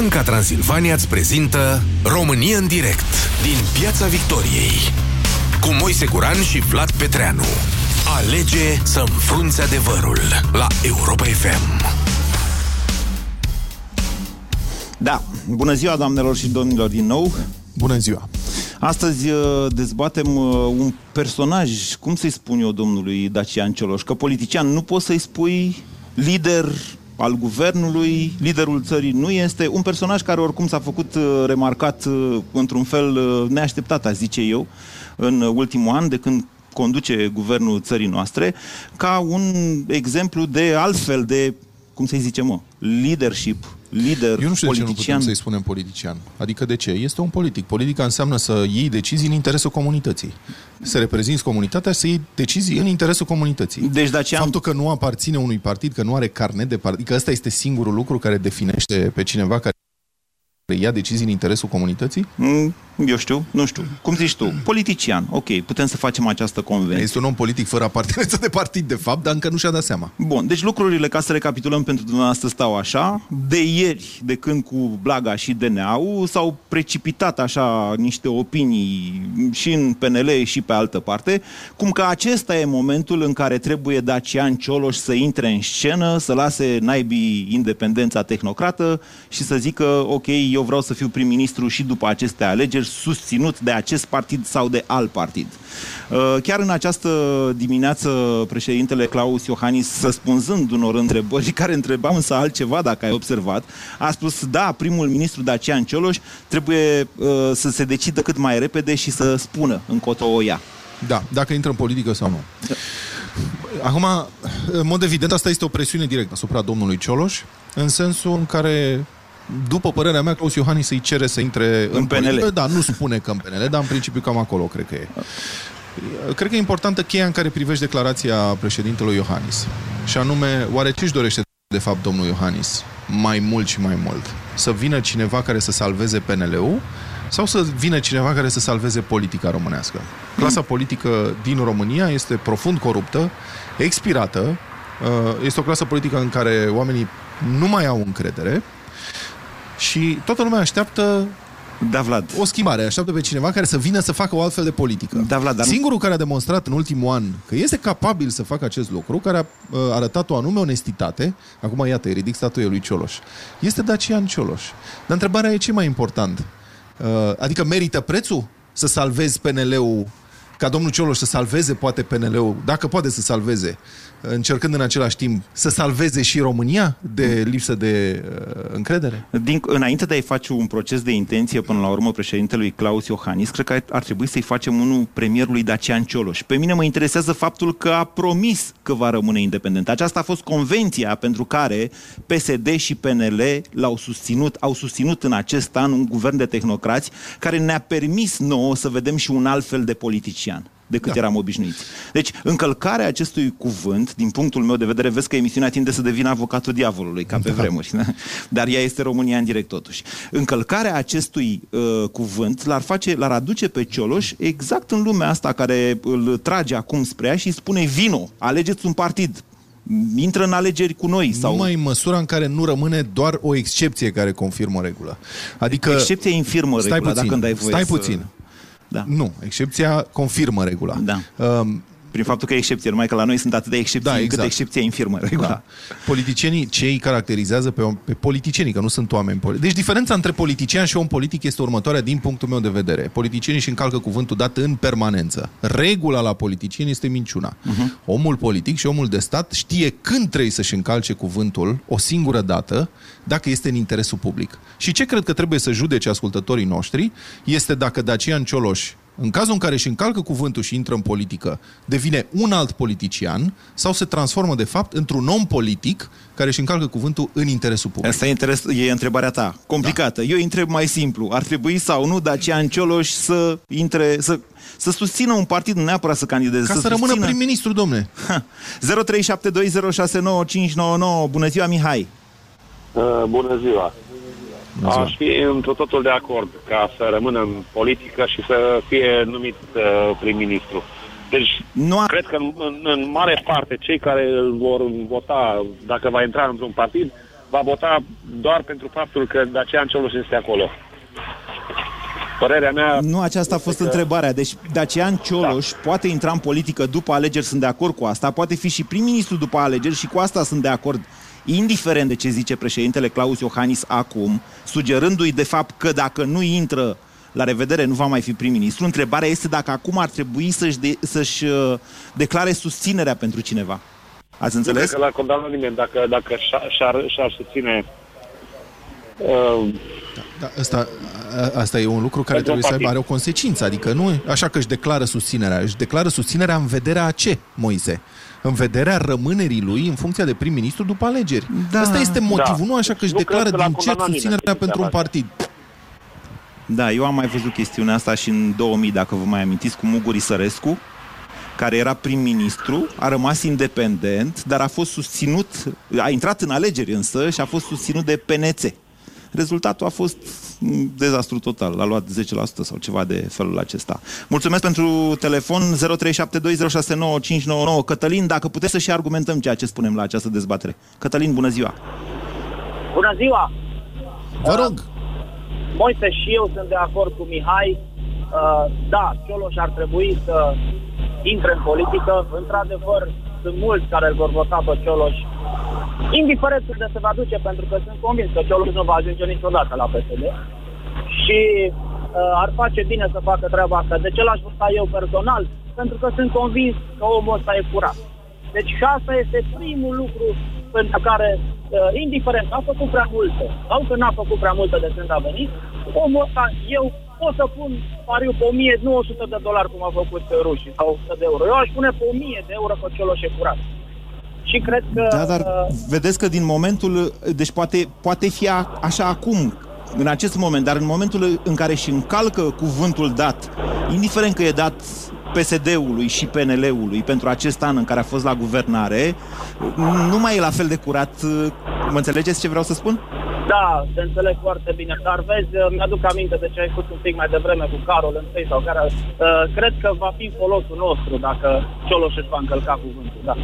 Banca Transilvania îți prezintă România în direct din Piața Victoriei cu Moise Guran și Vlad Petreanu. Alege să înfrunți adevărul la Europa FM. Da, bună ziua doamnelor și domnilor din nou. Bună ziua! Astăzi uh, dezbatem uh, un personaj, cum să-i spun eu domnului Dacian Cioloș, că politician nu poți să-i spui lider al guvernului, liderul țării nu este, un personaj care oricum s-a făcut uh, remarcat într-un fel neașteptat, aș zice eu, în ultimul an, de când conduce guvernul țării noastre, ca un exemplu de altfel de, cum să-i zicem, mă, leadership lider Eu nu știu politician. de ce nu putem să-i spunem politician. Adică de ce? Este un politic. Politica înseamnă să iei decizii în interesul comunității. Să reprezinți comunitatea și să iei decizii în interesul comunității. Deci de aceea... Faptul că nu aparține unui partid, că nu are carnet de partid, că ăsta este singurul lucru care definește pe cineva care ia decizii în interesul comunității? Mm, eu știu, nu știu. Cum zici tu? Politician. Ok, putem să facem această convenție. Este un om politic fără apartenență de partid, de fapt, dar încă nu și-a dat seama. Bun, deci lucrurile, ca să recapitulăm pentru dumneavoastră, stau așa. De ieri, de când cu Blaga și DNA-ul, s-au precipitat așa niște opinii și în PNL și pe altă parte, cum că acesta e momentul în care trebuie Dacian Cioloș să intre în scenă, să lase naibii independența tehnocrată și să zică, ok, eu vreau să fiu prim-ministru și după aceste alegeri, susținut de acest partid sau de alt partid. Uh, chiar în această dimineață, președintele Claus Iohannis, răspunzând unor întrebări care întrebam însă altceva, dacă ai observat, a spus, da, primul ministru Dacian Cioloș trebuie uh, să se decidă cât mai repede și să spună încotro o ia. Da, dacă intră în politică sau nu. Acum, în mod evident, asta este o presiune directă asupra domnului Cioloș, în sensul în care după părerea mea, Claus Iohannis îi cere să intre în, în PNL. Politică. Da, nu spune că în PNL, dar în principiu cam acolo cred că e. Cred că e importantă cheia în care privești declarația președintelui Iohannis. Și anume, oare ce își dorește de fapt domnul Iohannis? Mai mult și mai mult. Să vină cineva care să salveze PNL-ul sau să vină cineva care să salveze politica românească? Clasa politică din România este profund coruptă, expirată, este o clasă politică în care oamenii nu mai au încredere și toată lumea așteaptă da, Vlad. O schimbare. Așteaptă pe cineva care să vină să facă o altfel de politică. Da, Vlad, dar Singurul care a demonstrat în ultimul an că este capabil să facă acest lucru, care a uh, arătat o anume onestitate, acum iată, îi ridic statuia lui Cioloș, este Dacian Cioloș. Dar întrebarea e ce mai important. Uh, adică merită prețul să salvezi PNL-ul ca domnul Cioloș să salveze poate PNL-ul, dacă poate să salveze, încercând în același timp să salveze și România de lipsă de uh, încredere? Din, înainte de a-i face un proces de intenție până la urmă președintelui Claus Iohannis, cred că ar trebui să-i facem unul premierului Dacian Cioloș. Pe mine mă interesează faptul că a promis că va rămâne independent. Aceasta a fost convenția pentru care PSD și PNL l-au susținut, au susținut în acest an un guvern de tehnocrați care ne-a permis nouă să vedem și un alt fel de politician decât da. eram obișnuiți. Deci, încălcarea acestui cuvânt, din punctul meu de vedere, vezi că emisiunea tinde să devină avocatul diavolului, ca pe da. vremuri. Da? Dar ea este România în direct totuși. Încălcarea acestui uh, cuvânt l-ar, face, l-ar aduce pe Cioloș exact în lumea asta care îl trage acum spre ea și îi spune vino, alegeți un partid, intră în alegeri cu noi. Sau... Numai în măsura în care nu rămâne doar o excepție care confirmă regula. Adică... Excepția infirmă regula, puțin, dacă îmi dai voie Stai să... puțin. Da. Nu, excepția confirmă regula. Da. Um, prin faptul că e excepție, numai că la noi sunt atât de excepții da, exact. cât excepția infirmă regula. Da. Politicienii, ce îi caracterizează pe, pe politicienii, că nu sunt oameni politici. Deci diferența între politician și om politic este următoarea din punctul meu de vedere. Politicienii își încalcă cuvântul dat în permanență. Regula la politicieni este minciuna. Uh-huh. Omul politic și omul de stat știe când trebuie să-și încalce cuvântul o singură dată, dacă este în interesul public. Și ce cred că trebuie să judece ascultătorii noștri este dacă Dacian Cioloș în cazul în care își încalcă cuvântul și intră în politică, devine un alt politician sau se transformă, de fapt, într-un om politic care își încalcă cuvântul în interesul public. Asta e, interes, e întrebarea ta. Complicată. Da. Eu întreb mai simplu. Ar trebui sau nu Dacian Cioloș să intre, să, să susțină un partid, nu neapărat să candideze. Ca să, să rămână susțină... prim-ministru, domne. 0372069599. Bună ziua, Mihai. Uh, bună ziua. Aș fi într totul de acord ca să rămână în politică și să fie numit uh, prim-ministru. Deci, nu a... cred că în, în, în mare parte cei care îl vor vota dacă va intra într-un partid va vota doar pentru faptul că Dacian Cioloș este acolo. Părerea mea... Nu, aceasta a fost că... întrebarea. Deci Dacian Cioloș da. poate intra în politică după alegeri, sunt de acord cu asta, poate fi și prim-ministru după alegeri și cu asta sunt de acord indiferent de ce zice președintele Claus Iohannis acum, sugerându-i de fapt că dacă nu intră la revedere, nu va mai fi prim-ministru. Întrebarea este dacă acum ar trebui să-și, de, să-și uh, declare susținerea pentru cineva. Ați înțeles? Nu cred că l-ar condamna nimeni dacă, dacă și-ar, și-ar susține uh, da, asta, asta e un lucru care trebuie să aibă, are o consecință, adică nu așa că își declară susținerea, își declară susținerea în vederea a ce, Moise? În vederea rămânerii lui în funcția de prim-ministru după alegeri. Da. Asta este motivul, da. nu așa că își nu declară din ce susținerea pentru un partid. Da, eu am mai văzut chestiunea asta și în 2000, dacă vă mai amintiți, cu Muguri Sărescu, care era prim-ministru, a rămas independent, dar a fost susținut, a intrat în alegeri însă și a fost susținut de PNC. Rezultatul a fost dezastru total. L-a luat 10% sau ceva de felul acesta. Mulțumesc pentru telefon 0372069599. Cătălin, dacă puteți să și argumentăm ceea ce spunem la această dezbatere. Cătălin, bună ziua! Bună ziua! Vă rog! Uh, Moise și eu sunt de acord cu Mihai. Uh, da, Cioloș ar trebui să intre în politică. Într-adevăr, sunt mulți care îl vor vota pe Cioloș indiferent de se va duce, pentru că sunt convins că Cioloș nu va ajunge niciodată la PSD și uh, ar face bine să facă treaba asta. De ce l-aș vota eu personal? Pentru că sunt convins că omul ăsta e curat. Deci și asta este primul lucru pentru care, uh, indiferent, a făcut prea multe sau că n-a făcut prea multe de când a venit, omul ăsta, eu pot să pun pariu pe 1900 de dolari cum a făcut rușii sau 100 de euro. Eu aș pune pe 1000 de euro pe Cioloș e curat și cred că... Da, dar uh, vedeți că din momentul... Deci poate, poate fi a, așa acum, în acest moment, dar în momentul în care își încalcă cuvântul dat, indiferent că e dat PSD-ului și PNL-ului pentru acest an în care a fost la guvernare, nu mai e la fel de curat. Mă înțelegeți ce vreau să spun? Da, te înțeleg foarte bine, dar vezi, mi-aduc aminte de ce ai spus un pic mai devreme cu Carol întâi sau care, uh, cred că va fi folosul nostru dacă Cioloș își va încălca cuvântul, da.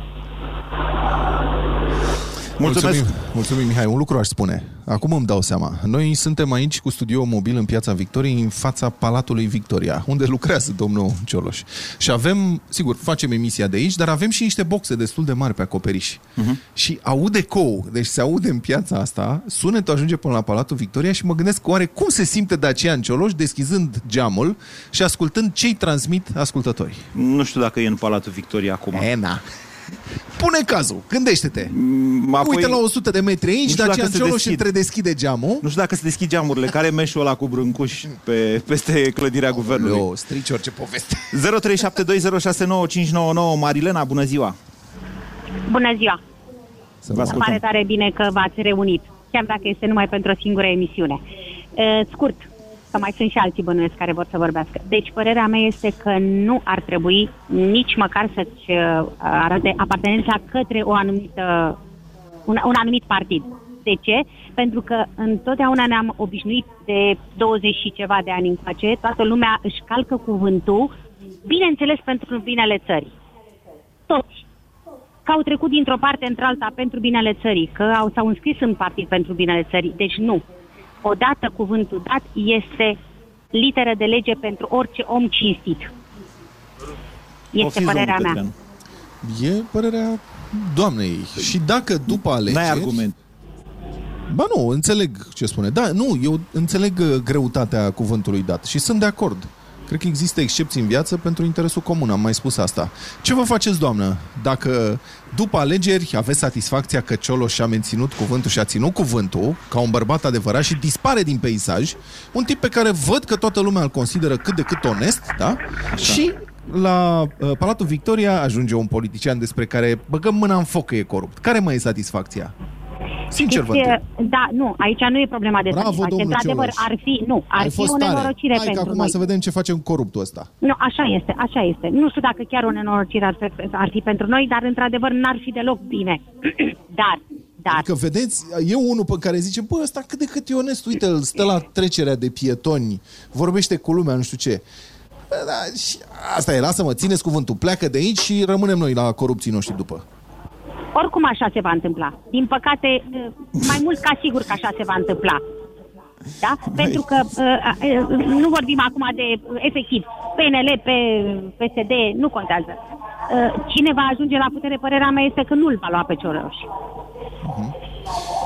Mulțumesc. Mulțumim, mulțumim, Mihai. Un lucru aș spune. Acum îmi dau seama. Noi suntem aici cu studio mobil în Piața Victoriei, în fața Palatului Victoria, unde lucrează domnul Cioloș. Și avem, sigur, facem emisia de aici, dar avem și niște boxe destul de mari pe acoperiș. Uh-huh. Și aude cou, deci se aude în piața asta, sunetul ajunge până la Palatul Victoria și mă gândesc oare cum se simte Dacian Cioloș deschizând geamul și ascultând ce-i transmit ascultătorii. Nu știu dacă e în Palatul Victoria acum. E, na. Pune cazul, gândește-te. Mm, apoi, Uite la 100 de metri aici, dar ce Ciolo și între deschide geamul. Nu știu dacă se deschid geamurile. Care meșul ăla cu brâncuș pe, peste clădirea guvernului? Eu, strici orice poveste. 0372069599 Marilena, bună ziua! Bună ziua! Să vă pare tare bine că v-ați reunit, chiar dacă este numai pentru o singură emisiune. Uh, scurt, că mai sunt și alții bănuiesc care vor să vorbească. Deci, părerea mea este că nu ar trebui nici măcar să-ți uh, arate apartenența către o anumită, un, un anumit partid. De ce? Pentru că întotdeauna ne-am obișnuit de 20 și ceva de ani încoace, toată lumea își calcă cuvântul, bineînțeles pentru binele țării. Toți. Că au trecut dintr-o parte într-alta pentru binele țării, că au, s-au înscris în partid pentru binele țării. Deci nu odată cuvântul dat este literă de lege pentru orice om cinstit. Este părerea mea. E părerea doamnei. Și dacă după alegeri... N-ai argument. Ba nu, înțeleg ce spune. Da, nu, eu înțeleg uh, greutatea cuvântului dat și sunt de acord. Cred că există excepții în viață pentru interesul comun, am mai spus asta. Ce vă faceți, doamnă, dacă după alegeri aveți satisfacția că Cioloș a menținut cuvântul și a ținut cuvântul ca un bărbat adevărat și dispare din peisaj, un tip pe care văd că toată lumea îl consideră cât de cât onest, da? Așa. Și la uh, Palatul Victoria ajunge un politician despre care băgăm mâna în foc că e corupt. Care mai e satisfacția? Sincer vă Da, nu, aici nu e problema de Bravo, satisfacție. Într-adevăr, ar fi, nu, ar Ai fi o nenorocire Hai pentru acum noi. să vedem ce facem coruptul ăsta. Nu, așa este, așa este. Nu știu dacă chiar o nenorocire ar fi, ar fi pentru noi, dar într-adevăr n-ar fi deloc bine. dar, dar... Adică, vedeți, e unul pe care zice, bă, ăsta cât de cât e onest, uite, îl stă la trecerea de pietoni, vorbește cu lumea, nu știu ce. Da, și asta e, lasă-mă, țineți cuvântul, pleacă de aici și rămânem noi la corupții noștri după. Oricum așa se va întâmpla. Din păcate, uh, mai mult ca sigur că așa se va întâmpla. Da? Pentru că uh, uh, nu vorbim acum de, uh, efectiv, PNL pe PSD, nu contează. Uh, cine va ajunge la putere, părerea mea este că nu-l va lua pe Cioroș. Uh-huh.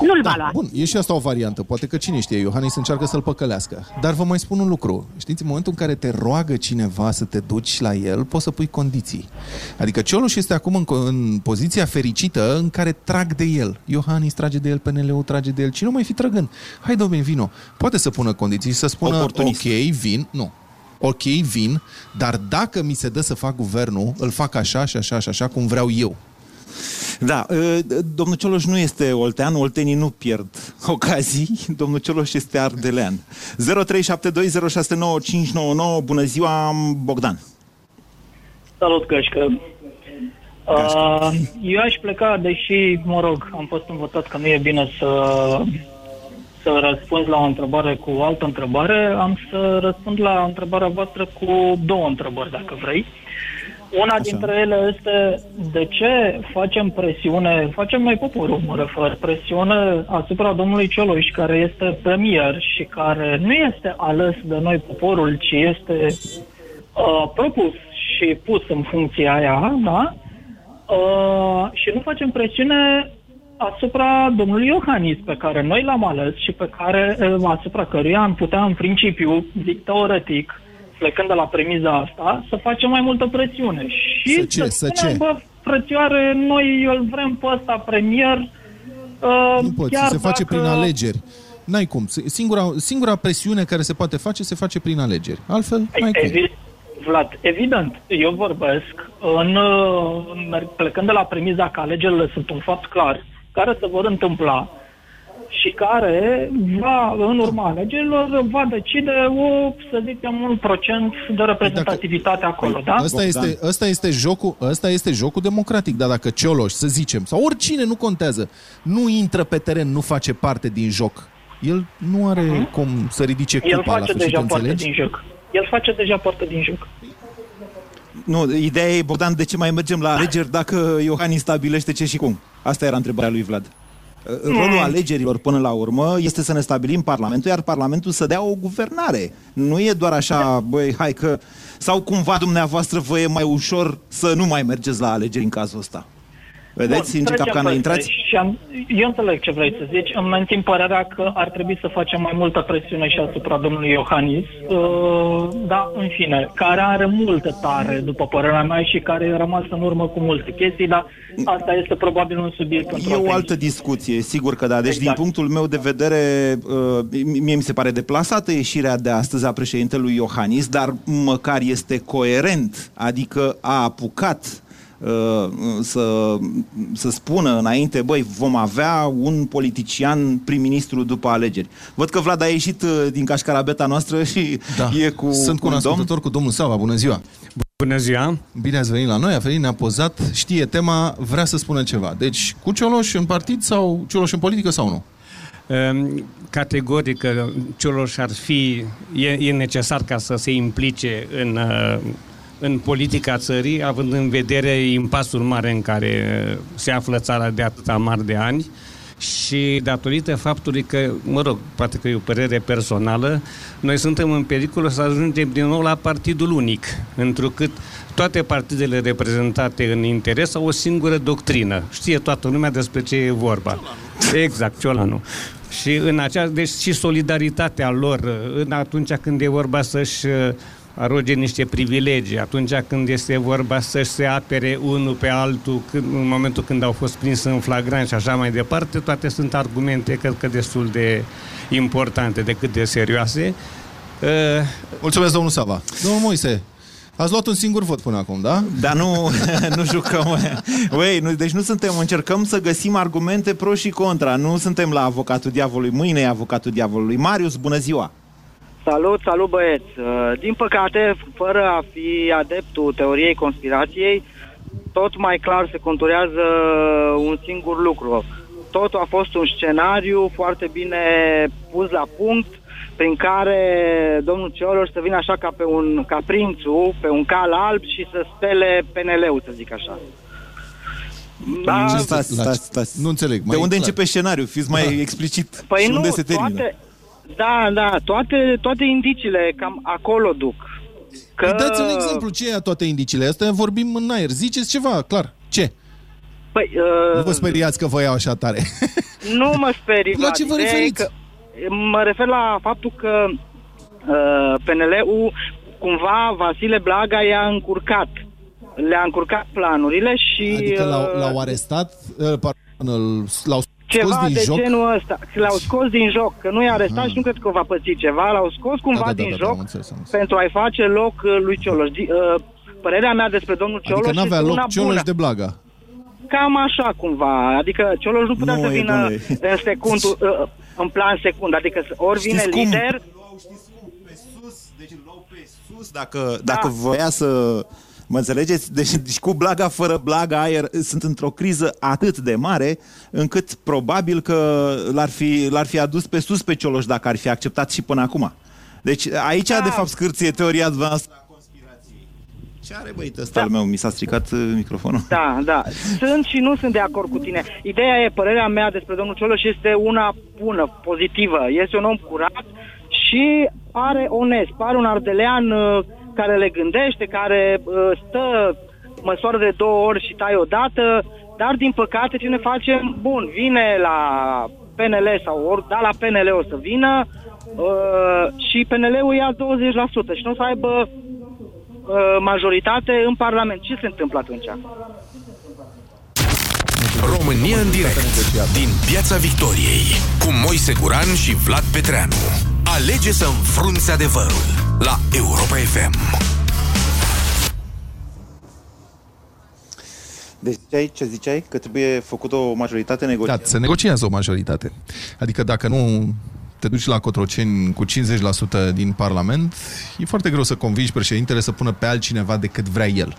Nu-l da, va lua. Bun, e și asta o variantă. Poate că cine știe, Iohannis încearcă să-l păcălească. Dar vă mai spun un lucru. Știți, în momentul în care te roagă cineva să te duci la el, poți să pui condiții. Adică Cioloș este acum în, în poziția fericită în care trag de el. Iohannis trage de el, PNL-ul trage de el. Cine nu mai fi trăgând? Hai, domnule, vino. Poate să pună condiții, să spună, ok, vin. Nu, ok, vin, dar dacă mi se dă să fac guvernul, îl fac așa și așa și așa cum vreau eu. Da, ă, domnul Cioloș nu este oltean, oltenii nu pierd ocazii, domnul Cioloș este ardelean. 0372069599, bună ziua, Bogdan! Salut, Cășcă! Uh, eu aș pleca, deși, mă rog, am fost învățat că nu e bine să, să răspund la o întrebare cu o altă întrebare, am să răspund la întrebarea voastră cu două întrebări, dacă vrei. Uh, una Așa. dintre ele este de ce facem presiune, facem noi poporul, mă refer, presiune asupra domnului Cioloș, care este premier și care nu este ales de noi poporul, ci este uh, propus și pus în funcția aia, da? Uh, și nu facem presiune asupra domnului Iohannis, pe care noi l-am ales și pe care, uh, asupra căruia am putea, în principiu, zic teoretic, plecând de la premiza asta, să facem mai multă presiune. Și să ce? Să, să ce? Bă, frățioare, noi îl vrem pe ăsta premier. Uh, nu poți, se face prin alegeri. N-ai cum. Singura, singura presiune care se poate face, se face prin alegeri. Altfel, n-ai Evi- cum. Vlad, evident, eu vorbesc în, în, plecând de la premiza că alegerile sunt un fapt clar, care se vor întâmpla și care va, în urma alegerilor, va decide o, să zicem, un procent de reprezentativitate dacă, acolo, da? Asta este, asta, este jocul, asta este jocul democratic, dar dacă Cioloș, să zicem, sau oricine, nu contează, nu intră pe teren, nu face parte din joc, el nu are uh-huh. cum să ridice cupa el face la sfârșit, deja înțelegi? parte din joc. El face deja parte din joc. Nu, ideea e, Bogdan, de ce mai mergem la alegeri dacă Iohannis stabilește ce și cum? Asta era întrebarea lui Vlad. Rolul mm. alegerilor până la urmă este să ne stabilim Parlamentul, iar Parlamentul să dea o guvernare. Nu e doar așa, băi, hai că... Sau cumva dumneavoastră vă e mai ușor să nu mai mergeți la alegeri în cazul ăsta? Vedeți Bun, în ce capcană intrați? Și am, eu înțeleg ce vrei să zici. Îmi mențin părerea că ar trebui să facem mai multă presiune și asupra domnului Iohannis. Uh, da, în fine, care are multe tare, după părerea mea, și care e rămas în urmă cu multe chestii, dar asta este probabil un subiect E o altă discuție, sigur că da. Deci, exact. din punctul meu de vedere, uh, mie mi se pare deplasată ieșirea de astăzi a președintelui Iohannis, dar măcar este coerent, adică a apucat Uh, să, să spună înainte, băi, vom avea un politician prim-ministru după alegeri. Văd că Vlad a ieșit uh, din cașcarabeta noastră și da. e cu Sunt cu un ascultător cu domnul Sava. Bună ziua! Bună ziua! Bine ați venit la noi, a venit, ne-a pozat, știe tema, vrea să spună ceva. Deci, cu Cioloș în partid sau Cioloș în politică sau nu? Um, categoric, Cioloș ar fi, e, e necesar ca să se implice în uh, în politica țării, având în vedere impasul mare în care se află țara de atâta mari de ani și datorită faptului că, mă rog, poate că e o părere personală, noi suntem în pericol să ajungem din nou la partidul unic, întrucât toate partidele reprezentate în interes au o singură doctrină. Știe toată lumea despre ce e vorba. Exact, Ciolanu. Și în acea, deci și solidaritatea lor, în atunci când e vorba să-și aroge niște privilegii atunci când este vorba să-și se apere unul pe altul când, în momentul când au fost prins în flagrant și așa mai departe, toate sunt argumente, cred că destul de importante, decât de serioase. Uh, Mulțumesc, domnul Sava. Domnul Moise, Ați luat un singur vot până acum, da? Dar nu, nu jucăm. Ui, nu, deci nu suntem, încercăm să găsim argumente pro și contra. Nu suntem la avocatul diavolului. Mâine e avocatul diavolului. Marius, bună ziua! Salut, salut băieți! Uh, din păcate, fără a fi adeptul teoriei conspirației, tot mai clar se conturează un singur lucru. Totul a fost un scenariu foarte bine pus la punct, prin care domnul Cioloș să vină așa ca pe un ca prințul, pe un cal alb și să spele PNL-ul, să zic așa. Da, stați, stați, stați. Nu înțeleg. Mai de unde clar. începe scenariul? Fiți mai da. explicit. Păi și nu, unde se termină? Toate, da, da, toate, toate indiciile cam acolo duc. Că... Păi dați un exemplu, ce e toate indiciile? Asta vorbim în aer. Ziceți ceva, clar. Ce? Păi, uh... Nu vă speriați că vă iau așa tare. Nu mă sperii. La ce vă referiți? Că, mă refer la faptul că uh, PNL-ul, cumva, Vasile Blaga i-a încurcat. Le-a încurcat planurile și... Adică l-au, uh, l-au arestat, uh, l-au ceva scos din de joc? genul ăsta. L-au scos din joc, că nu i-a arestat ah. și nu cred că va păți ceva. L-au scos cumva da, da, din da, da, joc da, înțeles, pentru a-i face loc uh, lui Cioloș. Uh, părerea mea despre domnul Cioloș adică n-avea este loc una Cioloș bună. de Blaga. Cam așa cumva. Adică Cioloș nu putea Nu să e, vină domnule. în secund, uh, în plan secund. Adică ori vine Știți cum? lider... Pe sus, deci îl luau pe sus dacă, dacă voia să... Mă înțelegeți? Deci, deci cu blaga, fără blaga, aer, sunt într-o criză atât de mare, încât probabil că l-ar fi, l-ar fi adus pe sus pe Cioloș dacă ar fi acceptat și până acum. Deci aici, Da. de fapt, scârție teoria dumneavoastră a conspirației. Ce are, băi, ăsta Da. al meu? Mi s-a stricat uh, microfonul. Da, da. Sunt și nu sunt de acord cu tine. Ideea e, părerea mea despre domnul Cioloș este una bună, pozitivă. Este un om curat și pare onest, pare un ardelean uh, care le gândește, care uh, stă, măsoară de două ori și tai odată, dar din păcate ce ne facem? Bun, vine la PNL sau ori, da, la PNL o să vină uh, și PNL-ul ia 20% și nu o să aibă uh, majoritate în Parlament. Ce se întâmplă atunci? România în direct din Piața Victoriei cu Moise Guran și Vlad Petreanu. Alege să înfrunți adevărul la Europa FM. Deci ziceai, ce ziceai? Că trebuie făcut o majoritate Da, negociată. se negociază o majoritate. Adică dacă nu te duci la Cotroceni cu 50% din Parlament, e foarte greu să convingi președintele să pună pe altcineva decât vrea el.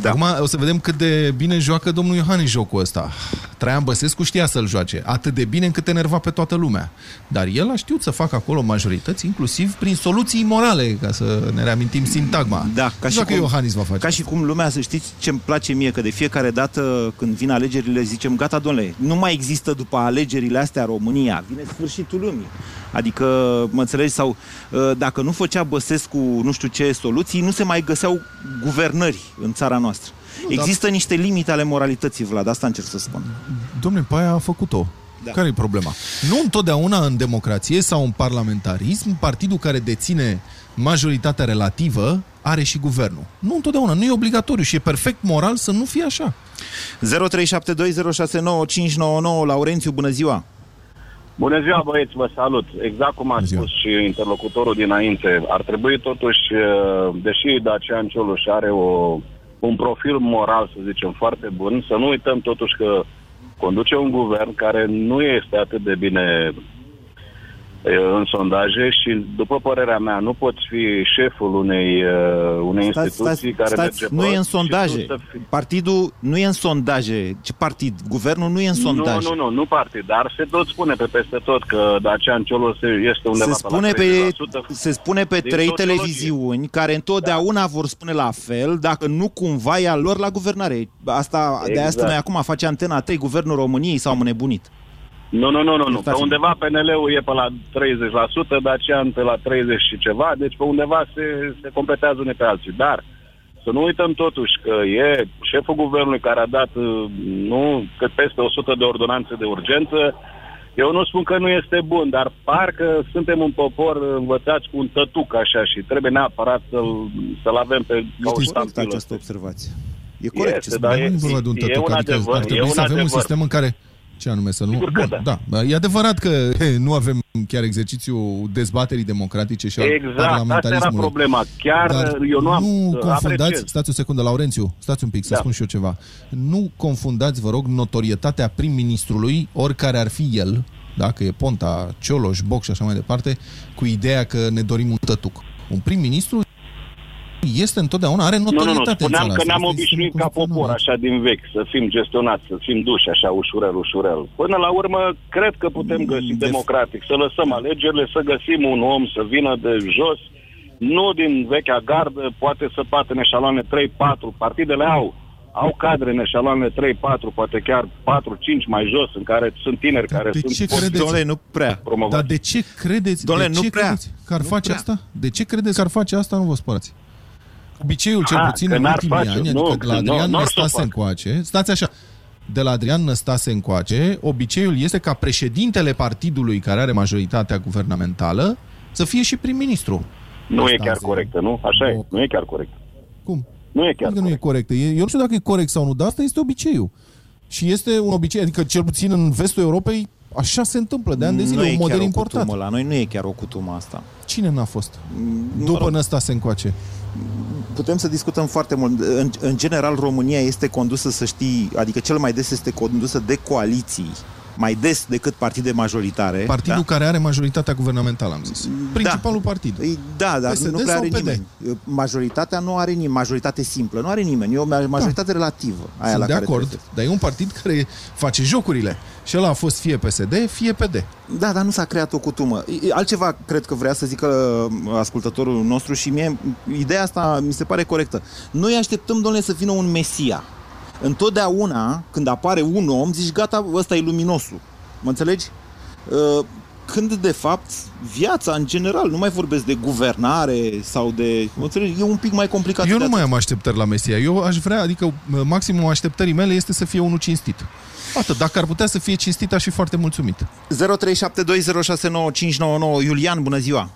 Da. Acum o să vedem cât de bine joacă domnul Iohannis jocul ăsta. Traian Băsescu știa să-l joace, atât de bine încât enerva pe toată lumea. Dar el a știut să facă acolo majorități, inclusiv prin soluții morale, ca să ne reamintim sintagma. Da, ca și, Dacă cum, Iohannis va face ca și cum lumea, să știți ce-mi place mie, că de fiecare dată când vin alegerile zicem, gata, domnule, nu mai există după alegerile astea România, vine sfârșitul lumii. Adică, mă înțelegi, sau uh, dacă nu făcea Băsescu nu știu ce soluții, nu se mai găseau guvernări în țara noastră. Există niște limite ale moralității, Vlad, asta încerc să spun. Domnule, pe aia a făcut-o. Da. Care e problema? Nu întotdeauna în democrație sau în parlamentarism, partidul care deține majoritatea relativă are și guvernul. Nu întotdeauna, nu e obligatoriu și e perfect moral să nu fie așa. 0372069599 Laurențiu, bună ziua! Bună ziua, băieți, vă salut. Exact cum a spus și interlocutorul dinainte, ar trebui totuși, uh, deși Dacian Cioloș are o, un profil moral, să zicem, foarte bun, să nu uităm totuși că conduce un guvern care nu este atât de bine uh, în sondaje și, după părerea mea, nu poți fi șeful unei, uh, unei Stați, instituții stați, care stați, merge nu pe- e în și sondaje. tu să fii- Partidul nu e în sondaje. Ce partid? Guvernul nu e în sondaje. Nu, nu, nu, nu partid, dar se tot spune pe peste tot că Dacian Cioloș este undeva Se spune, pe pe, la 30%. se spune pe din trei sociologie. televiziuni care întotdeauna da. vor spune la fel, dacă nu cumva e al lor la guvernare. Asta, exact. De asta Exact. noi acum face Antena 3, Guvernul României s-au înnebunit. Nu, nu, nu, nu, nu. Pe Iertați-mă. undeva PNL-ul e pe la 30%, Dacian pe la 30 și ceva, deci pe undeva se, se completează unii pe alții. Dar să nu uităm totuși că e șeful guvernului care a dat uh, nu cât peste 100 de ordonanțe de urgență. Eu nu spun că nu este bun, dar parcă suntem un popor învățați cu un tătuc așa și trebuie neapărat să-l, să-l avem pe ca o Știți stabilă. această observație. E corect ce Este, dar spune. Nu e vorba de un e un tătuc, adică adevăr, ar e trebui un să avem un adevăr. sistem în care ce anume să nu... Sigur că Bun, da. da. E adevărat că he, nu avem chiar exercițiul dezbaterii democratice și al Exact, asta era parlamentarismului. problema. Chiar Dar eu nu am nu confundați, apreciez. stați o secundă, Laurențiu, stați un pic să Da. spun și eu ceva. Nu confundați, vă rog, notorietatea prim-ministrului, oricare ar fi el, dacă e Ponta, Cioloș, Boc și așa mai departe, cu ideea că ne dorim un tătuc. Un prim-ministru este întotdeauna, are Nu, nu, nu, notorietate în spuneam țara că asta. ne-am Asta e obișnuit sistemul ca popor, constituțional. așa din vechi, să fim gestionați, să fim duși așa ușurel, ușurel. Până la urmă, cred că putem găsi De- democratic, să lăsăm alegerile, să găsim un om să vină de jos, nu din vechea gardă, poate să bată în eșaloane 3-4, partidele au au cadre în eșaloanele 3, 4, poate chiar 4, 5 mai jos, în care sunt tineri Dar care de sunt ce credeți? Domnule, nu prea. promovați. Dar de ce credeți, Domnule, de nu ce prea. credeți că ar Nu face prea. asta? De ce credeți că ar face asta? Nu vă spărați. Obiceiul, cel Ha, puțin că în n-ar ultimii face, ani, nu, adică de la că nu- Adrian n-or să o Năstase facă. încoace, stați așa, de la Adrian Năstase încoace, obiceiul este ca președintele partidului care are majoritatea guvernamentală să fie și prim-ministru. Nu e Năstase. chiar corectă, nu? Așa e, nu e chiar corect. Cum? Nu e chiar Adică nu e corect. corectă. E- Eu nu știu dacă e corect sau nu, dar asta este obiceiul. Și este un obicei, adică cel puțin în vestul Europei, așa se întâmplă de ani de zile, nu un e model chiar o importat. cutumă la noi, nu e chiar o cutumă asta. Cine n-a fost? Mă După rog, Năstase încoace. Putem să discutăm foarte mult. În, în general, România este condusă, să știi, adică cel mai des este condusă de coaliții. Mai des decât partide majoritare. Partidul da? care are majoritatea guvernamentală, am zis. Principalul partid. Ei, Da, dar PSD nu prea sau are PD? nimeni. Majoritatea nu are nimeni, majoritate simplă, nu are nimeni. E o majoritate relativă. Aia Sunt la de care acord, trebuie dar e un partid care face jocurile. Și ăla a fost fie PSD, fie PD. să- Da, dar nu s-a creat o cutumă. E- altceva cred că vrea să zică uh, ascultătorul nostru și mie ideea asta mi se pare corectă. Noi așteptăm, domnule, să vină un mesia. Întotdeauna, când apare un om, zici, gata, ăsta e luminosul. Mă înțelegi? Uh, Când, de fapt, viața, în general, nu mai vorbesc de guvernare sau de... Mă înțelegi? E un pic mai complicat. Eu de nu mai atât. am așteptări la Mesia. Eu aș vrea, adică maximul așteptării mele este să fie unul cinstit. Atât, dacă ar putea să fie cinstit, aș fi foarte mulțumit. 0372069599 Iulian, bună ziua!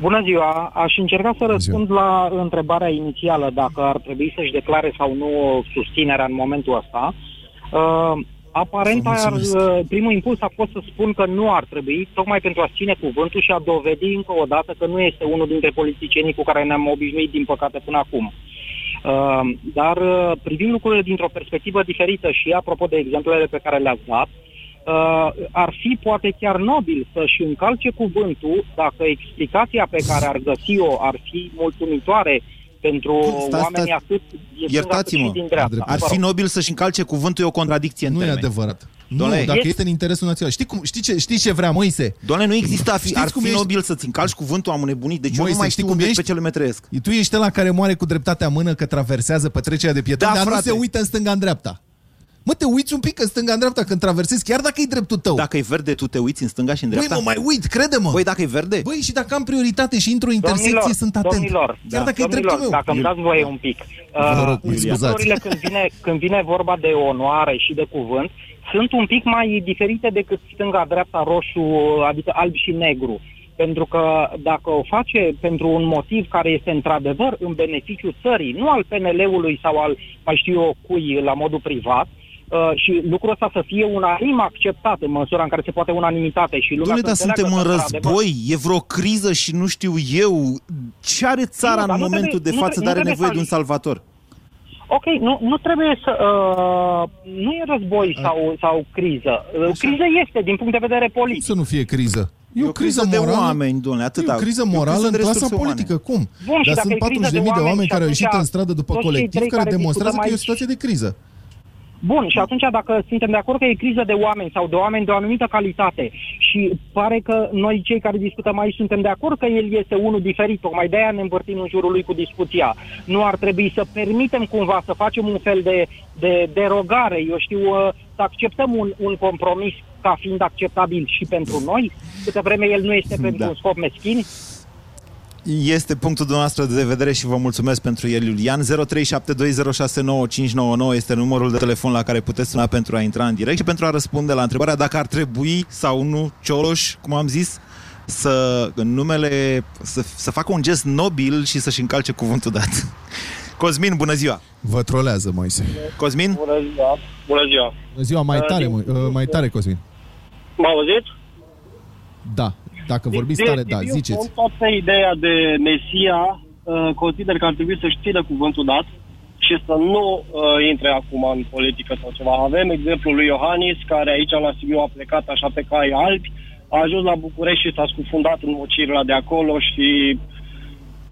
Bună ziua! Aș încerca să răspund la întrebarea inițială dacă ar trebui să-și declare sau nu susținerea în momentul ăsta. Uh, aparent, Vă ar, mulțumesc. uh, primul impuls a fost să spun că nu ar trebui, tocmai pentru a ține cuvântul și a dovedi încă o dată că nu este unul dintre politicienii cu care ne-am obișnuit, din păcate, până acum. Uh, dar uh, privind lucrurile dintr-o perspectivă diferită și apropo de exemplele pe care le-ați dat, uh, ar fi poate chiar nobil să-și încalce cuvântul dacă explicația pe care ar găsi-o ar fi mulțumitoare pentru Stați, oamenii stați. atât din stânga cât Iertați-mă, și din dreapta. ar Vă fi rog. nobil să-și încalce cuvântul, e o contradicție în Nu e termeni. adevărat. Doamne, nu, dacă este- este în interesul național. Știi, cum, știi, ce, știi ce vrea Moise? Doamne, nu există, ar fi, Știți ar cum fi ești? nobil să-ți încalci cuvântul, am nebunit. Deci eu Moise, nu mai știi știu cum unde ești? pe ce lume trăiesc. Tu ești ăla care moare cu dreptatea în mână că traversează petrecerea de pietoni, Da, dar frate. nu se uită în stânga în dreapta. Mă, te uiți un pic în stânga în dreapta când traversezi, chiar dacă e dreptul tău. Dacă e verde, tu te uiți în stânga și în Băi, dreapta? mă, mai uit, crede-mă. Băi, dacă e verde? Băi, și dacă am prioritate și intru în intersecție, Domnilor, sunt atent. Domnilor, Chiar da, dacă e domnilor, dreptul meu. dacă îmi dați voie un pic. Vă rog, Uh, mă scuzați. lucrurile când vine, când vine vorba de onoare și de cuvânt, sunt un pic mai diferite decât stânga-dreapta, roșu, adică alb și negru. Pentru că dacă o face pentru un motiv care este într-adevăr în beneficiu țării, nu al PNL-ului sau al, mai știu eu, cui la modul privat, uh, și lucrul ăsta să fie unanim acceptat în măsura în care se poate unanimitate și lumea Dom'le, să dar înțeleagă suntem în că, într-adevăr, război, e vreo criză și nu știu eu. Ce are țara Nu, dar în nu momentul trebuie- de nu față tre- de are nu trebuie nevoie de un să- salvator? Ok, nu, nu trebuie să... Uh, nu e război sau, sau criză. Uh, Criză este din punct de vedere Cum politic. să nu fie criză? E o, criză de morală. oameni, domnule, atâta. E o criză E o morală criză de în clasa resurse umane. politică. Cum? Bun, și Dar dacă sunt e criză 40.000 de de oameni, oameni care au și ieșit atunci în stradă după toți cei colectiv trei care care demonstrează că discutăm e o situație de criză. Bun, și atunci dacă suntem de acord că e criză de oameni sau de oameni de o anumită calitate și pare că noi cei care discutăm aici suntem de acord că el este unul diferit, tocmai de aia ne învârtim în jurul lui cu discuția. Nu ar trebui să permitem cumva să facem un fel de, de derogare, eu știu, uh, să acceptăm un, un compromis ca fiind acceptabil și pentru noi, câtă vreme el nu este pentru Da. un scop meschin. Este punctul dumneavoastră de vedere și vă mulțumesc pentru el, Iulian. 0372069599 este numărul de telefon la care puteți suna pentru a intra în direct și pentru a răspunde la întrebarea dacă ar trebui sau nu Cioloș, cum am zis, să, în numele, să, să facă un gest nobil și să-și încalce cuvântul dat. Cosmin, bună ziua! Vă trolează, Moise. Cosmin? Bună ziua! Bună ziua! Bună ziua, mai Uh, tare, din- Mo- uh, mai tare, Cosmin. Mă auziți? Da. Dacă vorbiți Din- tare, din da, eu ziceți. sunt toată ideea de Mesia, uh, consider că ar trebui să-și țină cuvântul dat și să nu uh, intre acum în politică sau ceva. Avem exemplul lui Iohannis, care aici la Sibiu a plecat așa pe cai albi, a ajuns la București și s-a scufundat în mocirla de acolo și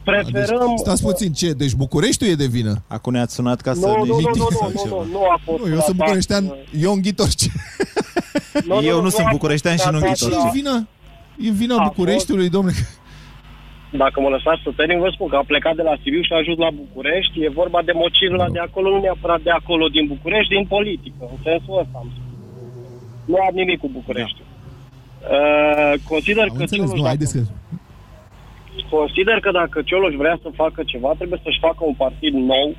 preferăm... Deci, stați puțin, ce? Deci Bucureștiul e de vină? Acum ne-ați sunat ca să Nu, ne nu, nu, invitați nu, sau nu, ceva. nu, nu a fost Nu, eu sunt atac, bucureștean, uh, eu înghitorce. Eu nu sunt a bucureștean fost și nu atac Ce înghitorce. E vina? E vina A Bucureștiului, domnule. dacă mă lăsați să termin, vă spun că a plecat de la Sibiu și a ajuns la București. E vorba de mocirla de acolo, nu neapărat de acolo din București, din politică. În sensul ăsta am spus. Nu am nimic cu București. Da. Uh, consider Am că înțeles, Cioloș, nu, dacă, haideți că... consider că dacă Cioloș vrea să facă ceva, trebuie să-și facă un partid nou,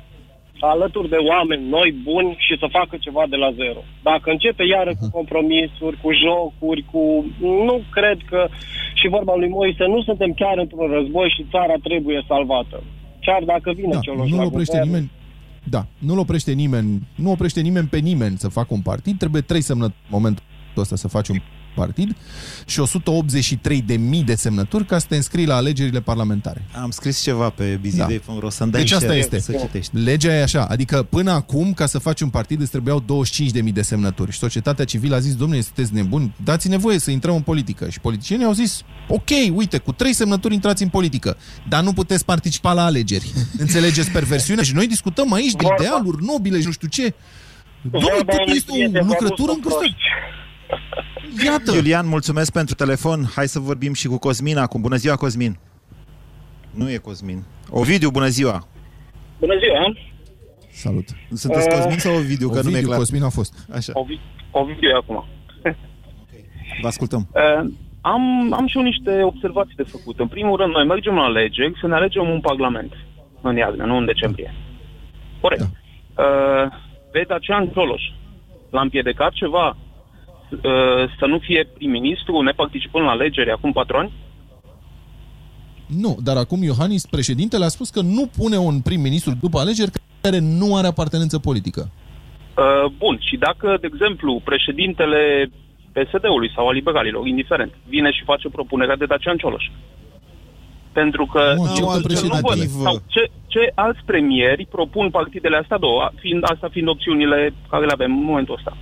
alături de oameni noi, buni și să facă ceva de la zero. Dacă începe iară cu compromisuri, cu jocuri, cu... Nu cred că... Și vorba lui Moise, nu suntem chiar într-un război și țara trebuie salvată. Chiar dacă vine Da, Cioloș nu-l la oprește guvern, nimeni. Da, nu-l oprește nimeni, nu oprește nimeni pe nimeni să facă un partid. Trebuie trei semnături în momentul ăsta să faci un partid și 183 de mii de semnături ca să te înscrii la alegerile parlamentare. Am scris ceva pe bizidei.ro, da. să-mi dai Deci asta share, este. să citești. Legea e așa, adică până acum, ca să faci un partid, îți trebuiau 25.000 de semnături. Și societatea civilă a zis, domnule, sunteți nebuni, dați nevoie să intrăm în politică. Și politicienii au zis, ok, uite, cu trei semnături intrați în politică, dar nu puteți participa la alegeri. Înțelegeți perversiunea? Și noi discutăm aici de Vorba- idealuri nobile și nu știu ce. Domnule, vorba totul unui este prieten, o v-am lucrătură dus în pe cursă. proști. Iată! Iulian, mulțumesc pentru telefon. Hai să vorbim și cu Cosmin acum. Bună ziua, Cosmin. Nu e Cosmin. Ovidiu, bună ziua. Bună ziua! Salut. Sunteți Uh, Cosmin sau Ovidiu? Că nu mi-e Ovidiu, clar. Cosmin a fost. Așa, Ovi- Ovidiu e acum. vă ascultăm. Uh, am, am și eu niște observații de făcut. În primul rând, noi mergem la alegeri să ne alegem un parlament în iarnă, nu în decembrie. Corect. Da. Uh, pe Dacian Cioloș l-a împiedicat ceva uh, să nu fie prim-ministru neparticipând la alegeri acum patru ani? Nu, dar acum Iohannis, președintele, a spus că nu pune un prim-ministru după alegeri care nu are apartenență politică. Uh, bun, și dacă, de exemplu, președintele PSD-ului sau a liberalilor, indiferent, vine și face propunerea de Dacian Cioloș. Pentru că Nu, eu acceptă altfel nu văd. președintele. Sau ce, ce alți premieri propun partidele astea două, fiind, asta fiind opțiunile care le avem în momentul ăsta.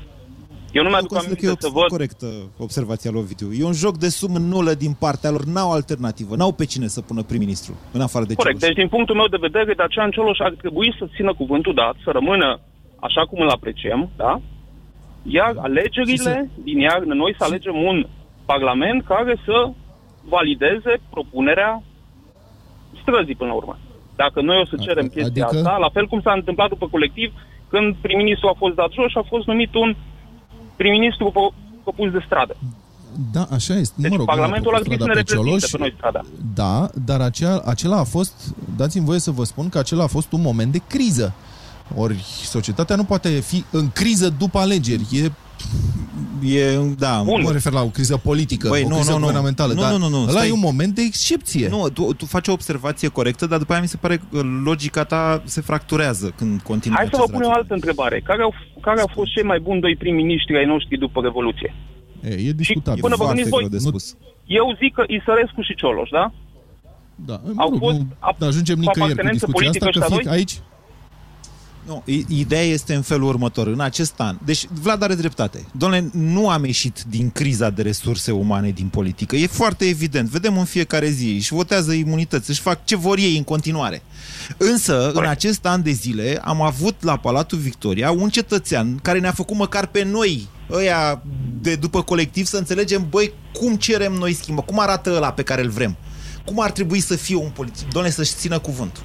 Eu nu Eu mi-aduc consider că aminte e să o văd corectă observația lui Ovidiu. E un joc de sumă nulă din partea lor. N-au alternativă. N-au pe cine să pună prim-ministru, în afară de Corect. Cioloș. Deci, din punctul meu de vedere, Dacian Cioloș ar trebui să țină cuvântul dat, să rămână așa cum îl apreciem, da? Iar alegerile din iarnă, noi să alegem un parlament care să valideze propunerea străzii până la urmă. Dacă noi o să cerem chestia adică? asta, la fel cum s-a întâmplat după colectiv, când prim-ministru a fost dat jos și a fost numit un prim-ministru pro- propus de stradă. Da, așa este. Deci mă rog, Parlamentul nu a ar trebui să propus ne strada pe reprezinte Cioloș. pe noi strada. Da, dar acela, acela a fost, dați-mi voie să vă spun că acela a fost un moment de criză. Ori societatea nu poate fi în criză după alegeri. E, E, da, nu mă refer la o criză politică, Băi, o nu, criză nu, nu. guvernamentală. Nu, dar nu, nu, nu, ăla stai. e un moment de excepție. Nu, tu, tu faci o observație corectă, dar după aia mi se pare că logica ta se fracturează când continui Hai să vă acest pun o raționament. altă întrebare. Care au, care au fost cei mai buni doi prim-ministri ai noștri după Revoluție? E, e discutabil. până vă Foarte gândiți voi, greu de nu- spus. Eu zic că Isărescu și Cioloș, da? Da, mă Au rog, fost nu ap- ajungem cu nicăieri cu apartenență discuția asta, politică că ăștia fie, doi? aici Nu, i- ideea este în felul următor. În acest an, deci Vlad are dreptate. Domnule, nu am ieșit din criza de resurse umane din politică. E foarte evident. Vedem în fiecare zi. Își votează imunități, își fac ce vor ei în continuare. Însă, în acest an de zile, am avut la Palatul Victoria un cetățean care ne-a făcut măcar pe noi, ăia de după colectiv, să înțelegem, băi, cum cerem noi schimbă, cum arată ăla pe care îl vrem. Cum ar trebui să fie un politic? Doamne, să-și țină cuvântul.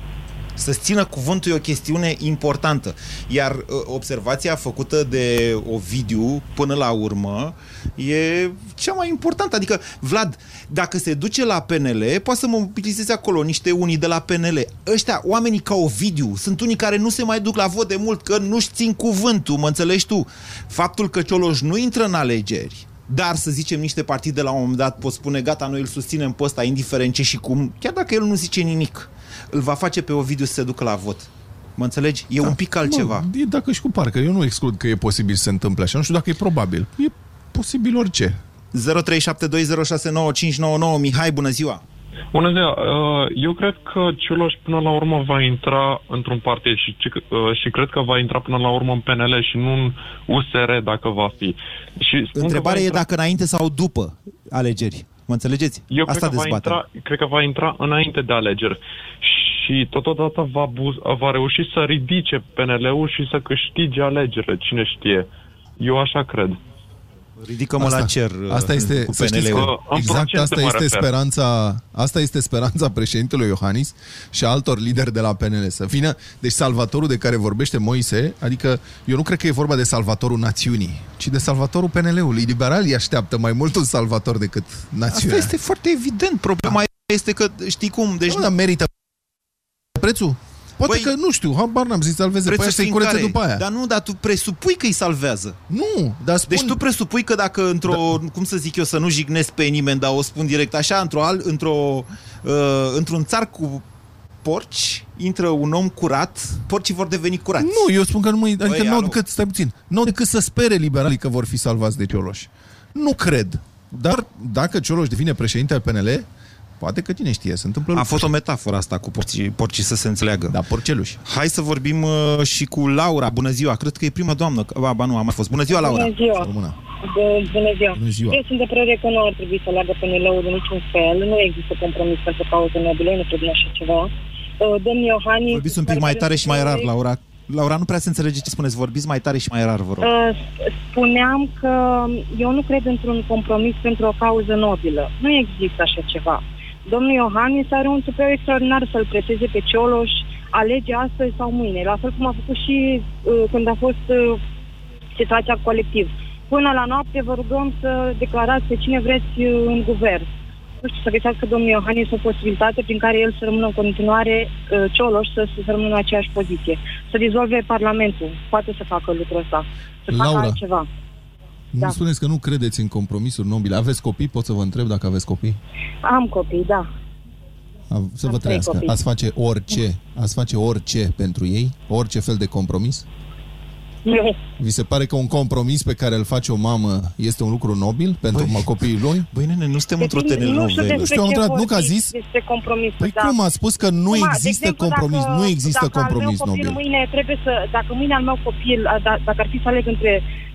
Să-ți țină cuvântul e o chestiune importantă. Iar uh, observația făcută de Ovidiu până la urmă e cea mai importantă. Adică, Vlad, dacă se duce la PNL, poate să mobilizeze acolo niște unii de la PNL. Ăștia, oamenii ca Ovidiu, sunt unii care nu se mai duc la vot de mult, că nu-și țin cuvântul, mă înțelegi tu? Faptul că Cioloș nu intră în alegeri, dar, să zicem, niște partide la un moment dat pot spune, gata, noi îl susținem pe ăsta, indiferent ce și cum, chiar dacă el nu zice nimic, îl va face pe Ovidiu să se ducă la vot. Mă înțelegi? E da. un pic altceva. Mă, e dacă și cu parcă. Eu nu exclud că e posibil să se întâmple așa. Nu știu dacă e probabil. E posibil orice. 0372069599 Mihai, bună ziua! Bună ziua! Uh, Eu cred că Cioloș până la urmă va intra într-un partid și, ci- uh, și cred că va intra până la urmă în PNL și nu în USR dacă va fi. Și spun că Întrebarea va e intra- dacă înainte sau după alegeri. Mă înțelegeți? Eu Asta cred că, va dezbatem. intra, cred că va intra înainte de alegeri și totodată va, bu- va reuși să ridice PNL-ul și să câștige alegerile, cine știe. Eu așa cred. Ridică-mă asta, la cer Asta este, cu să știți PNL-ul. că exact asta este speranța, asta este speranța președintelui Iohannis și a altor lideri de la PNL să vină. Deci salvatorul de care vorbește Moise, adică eu nu cred că e vorba de salvatorul națiunii, ci de salvatorul PNL-ului. Liberalii așteaptă mai mult un salvator decât națiunea. Asta este foarte evident. Problema este că, știi cum, deci... Nu, dar merită prețul? Poate Băi, că, nu știu, habar n-am zis salveze pe aia și să-i curețe care? după aia. Dar nu, dar tu presupui că îi salvează. Nu, dar spun... Deci tu presupui că dacă într-o, da. cum să zic eu, să nu jignesc pe nimeni, dar o spun direct așa, într-o, al, într-o, uh, într-un țar cu porci, intră un om curat, porcii vor deveni curați. Nu, eu spun că nu mă... Adică Băi, nu au alo. decât, stai puțin, nu au decât să spere liberalii că vor fi salvați de Cioloș. Nu cred. Dar dacă Cioloș devine președinte al PNL, poate că cine știe, se întâmplă A lucruri. fost o metaforă asta cu porcii, porcii să se înțeleagă. Da, porceluși. Hai să vorbim uh, și cu Laura. Bună ziua, cred că e prima doamnă. Ba, ba nu, a mai fost. Bună ziua, Laura. Bună ziua. Română. Bu- Bună ziua. Bună ziua. Eu sunt de părere că nu ar trebui să leagă PNL-ul de niciun fel. Nu există compromis pentru cauze nobile, nu cred în așa ceva. Uh, Domnul Iohannis... Vorbiți un pic mai tare și mai rar, Laura. Laura, nu prea se înțelege ce spuneți. Vorbiți mai tare și mai rar, vă rog. Uh, Spuneam că eu nu cred într-un compromis pentru o cauză nobilă. Nu există așa ceva. Domnul Iohannis are un superior extraordinar să-l preteze pe Cioloș, alege astăzi sau mâine, la fel cum a făcut și uh, când a fost uh, situația cu colectiv. Până la noapte vă rugăm să declarați pe cine vreți uh, în guvern. Nu știu, să găsească domnul Iohannis o posibilitate prin care el să rămână în continuare uh, Cioloș să, să rămână în aceeași poziție. Să dizolve Parlamentul. Poate să facă lucrul ăsta. Să facă Laura. altceva. Nu Da. spuneți că nu credeți în compromisuri nobile. Aveți copii? Pot să vă întreb dacă aveți copii? Am copii, da. A- Să vă Am trei trăiască. copii. Ați face orice, ați face orice pentru ei? Orice fel de compromis? Nu. Vi se pare că un compromis pe care îl face o mamă este un lucru nobil pentru Băi. copiii lui? Băi, nene, nu suntem într-o Depinde- telenovela. Nu știu despre știu, am ce întrebat, nu că a vorbiți zis- Despre compromis. Păi da. cum a spus că nu Acum, de există exemplu, compromis, dacă, nu există dacă compromis al meu copil nobil. Mâine trebuie să, dacă mâine al meu copil, a, da, dacă ar fi să aleg între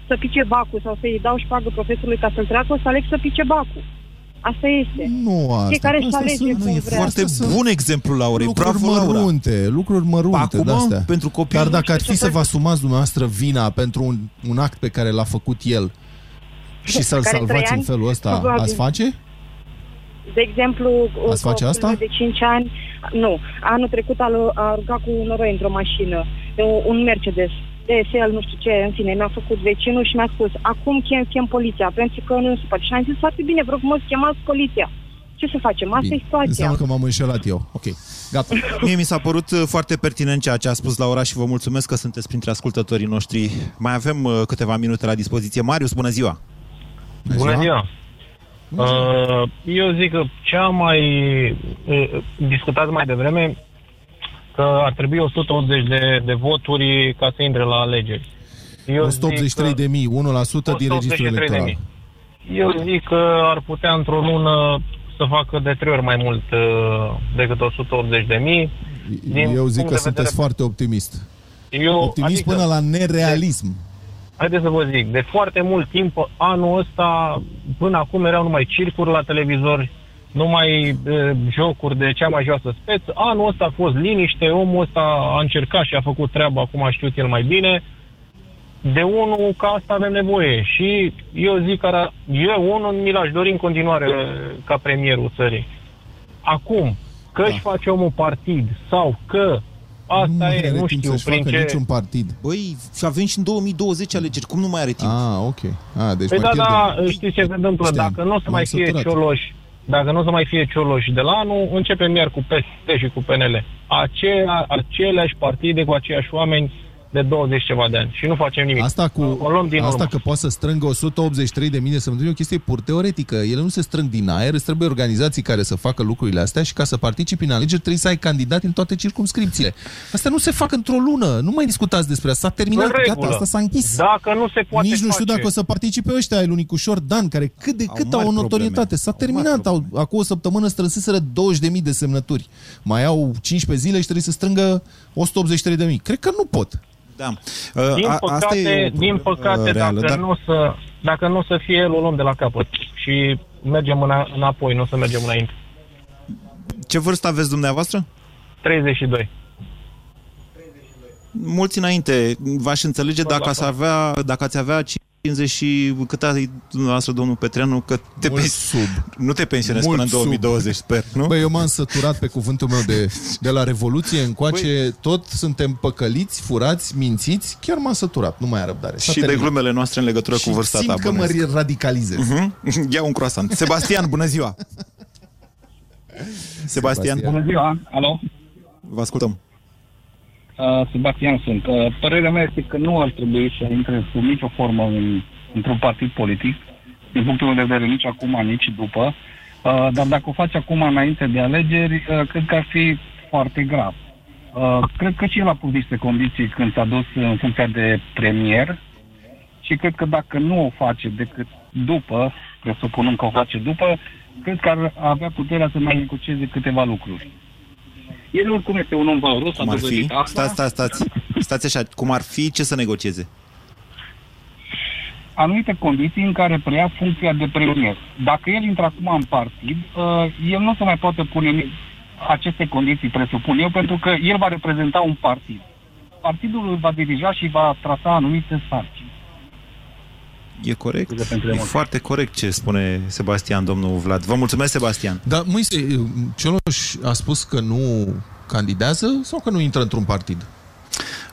să pice bacul sau să-i dau șpagă profesorului ca să-l treacă, o să aleg să pice bacul. Asta este. Nu asta. Fiecare își Astea alege sunt- cum Nu, e vrea. foarte Astea sunt bun exemplu, Laura. lucruri Bravo, Laura. mărunte, lucruri mărunte Acum, de-astea. pentru copil, Dar nu dacă ar știu fi ce să vă fac. asumați dumneavoastră vina pentru un, un act pe care l-a făcut el și să-l Care salvați trei în ani? felul ăsta, Probabil. ați face? De exemplu, Ați face copilul asta? de 5 ani, nu. Anul trecut a, lu- a rugat cu un noroi într-o mașină, un- un Mercedes. DSL, nu știu ce, în fine, mi-a făcut vecinul și mi-a spus, acum chem, chem poliția, pentru că nu se poate. Și am zis, foarte bine, vă frumos, chemați poliția. Ce să facem? Asta Bine. e situația. Înseamnă că m-am înșelat eu. Ok, gata. Mie mi s-a părut uh, foarte pertinent ceea ce a spus Laura și vă mulțumesc că sunteți printre ascultătorii noștri. Mai avem uh, câteva minute la dispoziție. Marius, bună ziua! Bună ziua! Uh, eu zic că cea mai uh, discutat mai devreme că ar trebui 180 de, de voturi ca să intre la alegeri. Eu 183 zic de mii, 1% din registrul 183.000. electoral. Eu zic că ar putea într-o lună să facă de trei ori mai mult uh, decât 180 de mii. Eu zic că sunteți foarte optimist. Eu, Optimist adică- până la nerealism. Haideți să vă zic, de foarte mult timp, anul ăsta, până acum erau numai circuri la televizor, numai e, jocuri de cea mai joasă speță. Anul ăsta a fost liniște, omul ăsta a încercat și a făcut treaba, acum a știut el mai bine. De unul ca asta avem nevoie și eu zic că eu unul mi l-aș dori în continuare ca premierul țării. Acum, că își face omul partid sau că asta nu mai e, are nu timp știu, să-și prin facă ce... niciun partid. Băi, și avem și în 2020 alegeri. Cum nu mai are timp? Ah, ok. Ah, deci Păi mai da, pierdem. da, știți ce se întâmplă? Știam. Dacă nu o să M-am mai fie săturat. Cioloș, dacă nu o să mai fie Cioloș de la anul, începem iar cu PSD și cu PNL. Aceea, aceleași partide cu aceiași oameni de 20 ceva de ani. Și nu facem nimic. Asta, cu, o luăm din asta urmă. că poate să strângă 183 de mii de semnături e o chestie pur teoretică. Ele nu se strâng din aer, îți trebuie organizații care să facă lucrurile astea și ca să participi în alegeri trebuie să ai candidati în toate circumscripțiile. Astea nu se fac într-o lună. Nu mai discutați despre asta. S-a terminat, În gata, regulă. asta s-a închis. Dacă nu se poate Nici nu știu face. dacă o să participe ăștia ai lui Nicușor Dan, care cât de Au cât au, mari o notorietate. probleme. S-a Au terminat. Au, acum o săptămână strânseseră 20.000 de semnături. Mai au 15 zile și trebuie să strângă 183.000. Cred că nu pot. Da. Din A- păcate, asta e o din problemă, păcate reală, dacă, dar- nu o să, dacă nu o să fie el, o luăm de la capăt. Și mergem îna, înapoi, nu o să mergem înainte. Ce vârstă aveți dumneavoastră? 32. Mulți înainte. V-aș înțelege dacă ați avea, dacă ați avea 50 și cât a zis dumneavoastră, domnul Petreanu, că te Mult pens- sub. nu te pensionezi Mult până în sub. 2020, sper, nu? Băi, eu m-am săturat pe cuvântul meu de, de la Revoluție încoace, tot suntem păcăliți, furați, mințiți, chiar m-am săturat, nu mai am răbdare. S-a și de terminat. glumele noastre în legătură Și cu vârsta simt ta. că mă bănuiesc. radicalizez. Mhm. Ia un croissant. Sebastian, bună ziua! Sebastian, Bună ziua, alo? vă ascultăm. Uh, Sebastian sunt. Uh, părerea mea este că nu ar trebui să intre sub nicio formă în, într-un partid politic, din punctul meu de vedere nici acum, nici după. Uh, dar dacă o faci acum înainte de alegeri, uh, cred că ar fi foarte grav. Uh, cred că și el a pus niște condiții când s-a dus în funcția de premier și cred că dacă nu o face decât după, presupunând că o face după, cred că ar avea puterea să mai negocieze câteva lucruri. El oricum este un om valoros, a Cum ar fi? dovedit asta. Stați, stați, stați. Stați așa, cum ar fi ce să negocieze? anumite condiții în care preia funcția de premier. Dacă el intră acum în partid, uh, el nu se mai poate pune ni- aceste condiții, presupun eu, pentru că el va reprezenta un partid. Partidul îl va dirija și va trasa anumite sarcini. E corect? pentru E emoții. foarte corect ce spune Sebastian, domnul Vlad. Vă mulțumesc, Sebastian. Dar, Moise, Cioloș a spus că nu candidează sau că nu intră într-un partid?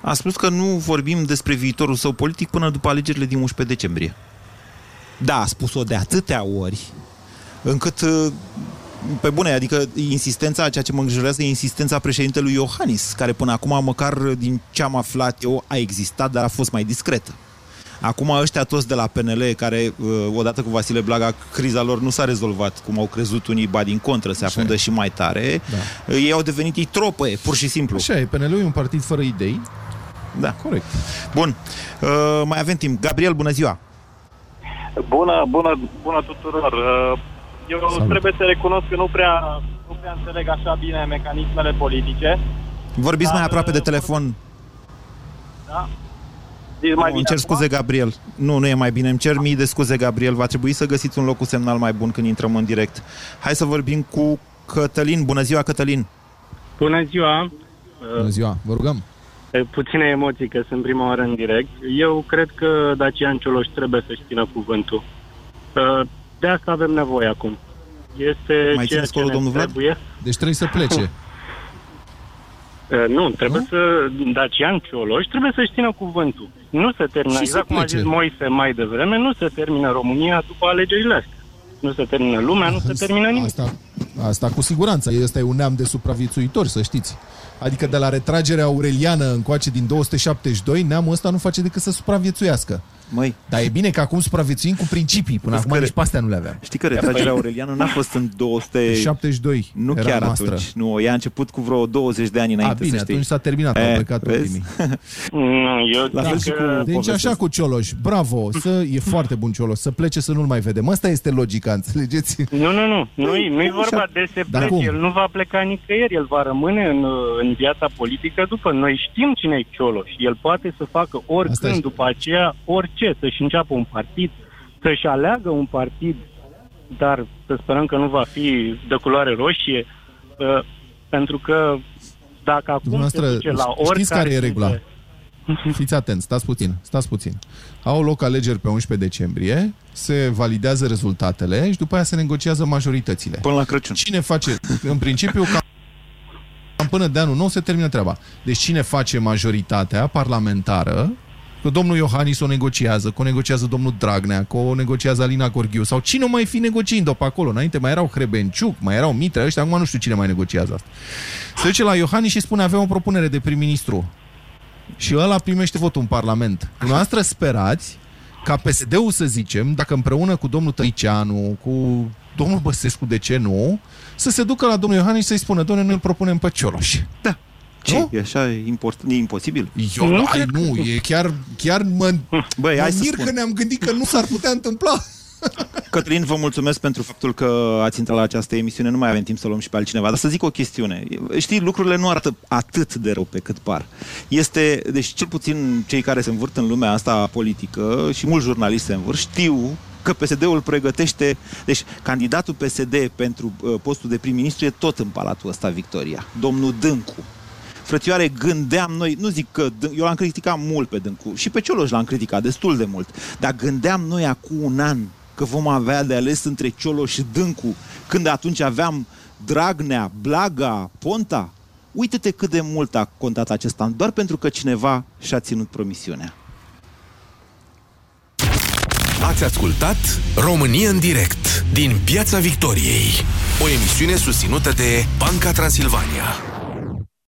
A spus că nu vorbim despre viitorul său politic până după alegerile din 11 decembrie. Da, a spus-o de atâtea ori, încât, uh, pe bune, adică insistența, ceea ce mă îngrijorează e insistența președintelui Iohannis, care până acum, măcar din ce am aflat eu, a existat, dar a fost mai discretă. Acum ăștia toți de la PNL, care uh, odată cu Vasile Blaga, criza lor nu s-a rezolvat, cum au crezut unii, ba din contră, se afundă și mai tare, Da. ei au devenit ei tropăie, pur și simplu. Așa e, PNL e un partid fără idei. Da. Corect. Bun. Uh, mai avem timp. Gabriel, bună ziua! Bună, bună, bună tuturor. Uh, Eu Salut. trebuie să recunosc că nu prea, nu prea înțeleg așa bine mecanismele politice. Vorbiți Dar, mai aproape de telefon. Da? E mai Nu, îmi cer scuze, Gabriel. Nu, nu e mai bine. Îmi cer mii de scuze, Gabriel. Va trebui să găsiți un loc cu semnal mai bun când intrăm în direct. Hai să vorbim cu Cătălin. Bună ziua, Cătălin! Bună ziua! Bună ziua, vă rugăm. E, Puține emoții că sunt prima oară în direct. Eu cred că Dacian Cioloș trebuie să-și țină cuvântul. Uh, De asta avem nevoie acum. Este Mai ceea țineți ce acolo, ne domnul Vlad? trebuie. Deci trebuie să plece. Uh, Nu, trebuie să... Dacian Cioloș trebuie să-și țină cuvântul. Nu se termină, Și să exact cum a plece. zis Moise mai devreme, nu se termină România după alegerile astea. Nu se termină lumea, nu se termină nimic. Asta, asta cu siguranță. Ăsta e un neam de supraviețuitori, să știți. Adică de la retragerea aureliană încoace din 272, neamul ăsta nu face decât să supraviețuiască. Măi. Dar e bine că acum supraviețuim cu principii. Până acum nici pe astea nu le aveam. Știi că retragerea Aureliană n-a fost în 200... 72 Nu era chiar noastră. atunci. Nu, ea a început cu vreo 20 de ani înainte, A, bine, să știi. atunci s-a terminat, au Eh, plecat vezi? ultimii. Nu, eu La fel zic și cu că... Deci așa cu Cioloș, bravo, să, e foarte bun Cioloș, să plece să nu-l mai vedem. Asta este logica, înțelegeți? Nu, nu, nu. Nu-i, nu-i Așa. vorba de se Dar plece. cum? El nu va pleca nicăieri. El va rămâne în, în viața politică după. Noi știm cine e Cioloș. El poate să facă Asta oricând e. după aceea orice. Să-și înceapă un partid, să-și aleagă un partid, dar să sperăm că nu va fi de culoare roșie, uh, pentru că dacă acum se Dumneavoastră, duce la oricare... știți care e regla? dintre- Fiți atenți, stați puțin, stați puțin. Au loc alegeri pe 11 decembrie, se validează rezultatele și după aia se negociază majoritățile. Până la Crăciun. Cine face, în principiu, cam cam până de anul nou se termină treaba. Deci cine face majoritatea parlamentară, că domnul Iohannis o negociază, că o negociază domnul Dragnea, că o negociază Alina Gorghiu, sau cine o mai fi negociind-o pe acolo? Înainte mai erau Hrebenciuc, mai erau Mitre, ăștia, acum nu știu cine mai negociază asta. Se duce la Iohannis și spune, avem o propunere de prim-ministru. Și ăla primește votul în Parlament. Dumneavoastră sperați ca PSD-ul, să zicem, dacă împreună cu domnul Tăiceanu, cu domnul Băsescu, de ce nu, să se ducă la domnul Iohannis să-i spună, doamne, noi îl propunem pe Cioloș. Da. Ce? E așa import, e imposibil? Eu, nu, ai, nu, e chiar, chiar mă, Băi, mă hai să mir spun. că ne-am gândit că nu s-ar putea întâmpla. Cătălin, vă mulțumesc pentru faptul că ați intrat la această emisiune. Nu mai avem timp să luăm și pe altcineva. Dar să zic o chestiune. Știi, lucrurile nu arată atât de rău pe cât par. Este, deci cel puțin cei care se învârt în lumea asta politică și mulți jurnaliști se învârt, știu că PSD-ul pregătește... Deci, candidatul PSD pentru uh, postul de prim-ministru e tot în Palatul ăsta Victoria. Domnul Dâncu. Frățioare, gândeam noi, nu zic că eu l-am criticat mult pe Dâncu și pe Cioloș l-am criticat destul de mult, dar gândeam noi acum un an că vom avea de ales între Cioloș și Dâncu, când atunci aveam Dragnea, Blaga, Ponta. Uite-te cât de mult a contat acest an, doar pentru că cineva și-a ținut promisiunea. Ați ascultat România în direct din Piața Victoriei, o emisiune susținută de Banca Transilvania.